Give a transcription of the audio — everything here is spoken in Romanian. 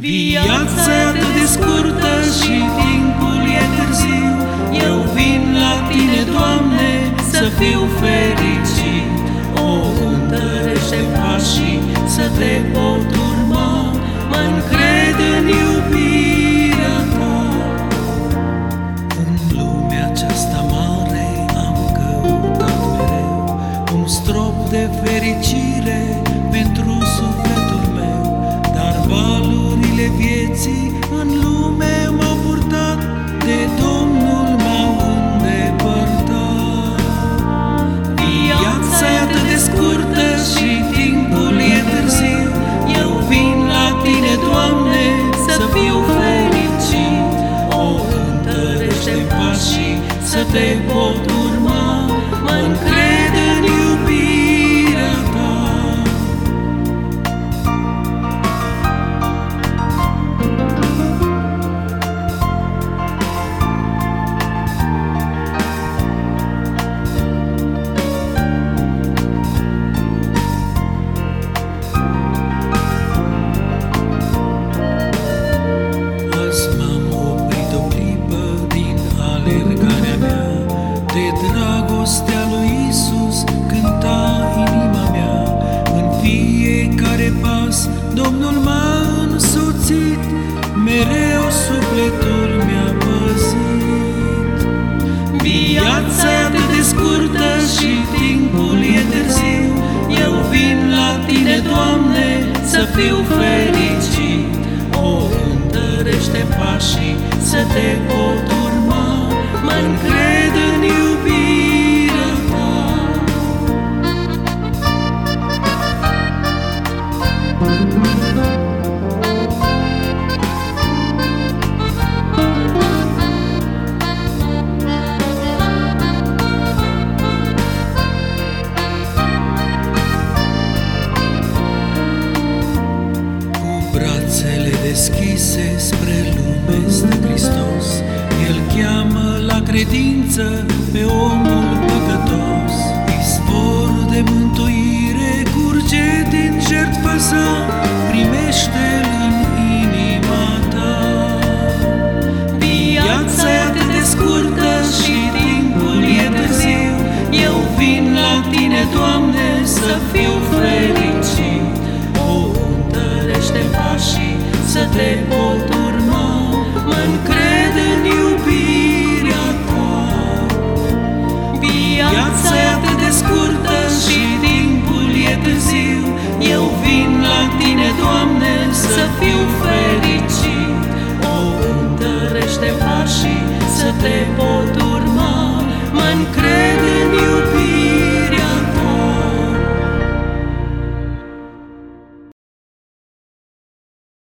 Viața e atât de scurtă și timpul e târziu. Eu vin la Tine, Doamne, să fiu fericit. O, întărește pașii să Te pot urma. Mă încred în iubirea Ta. În lumea aceasta mare am căutat mereu Un strop de fericire valurile vieții în lume m-au purtat De Domnul m-au îndepărtat. Viața e atât de scurtă și timpul e târziu. Eu vin la Tine, Doamne, să fiu fericit. O, întărește pașii să Te pot urma mă fiecare pas Domnul m-a însuțit Mereu sufletul mi-a păzit. Viața e atât de scurtă și timpul e târziu Eu vin la Tine, Doamne, să fiu fericit. O, întărește pașii să Te pot brațele deschise spre lume stă Hristos. El cheamă la credință pe omul păcătos. Izvorul de mântuire curge din jertfa sa Primește-l în inima ta. Viața e atât de scurtă și timpul e târziu. Eu vin la Tine, Doamne, să fiu fericit. O, întărește pașii să Te pot urma. Mă încred în iubirea Ta Viața e atât de scurtă și timpul e târziu. Eu vin la Tine, Doamne, să fiu fericit. O, întărește pașii să Te pot urma. Mă încred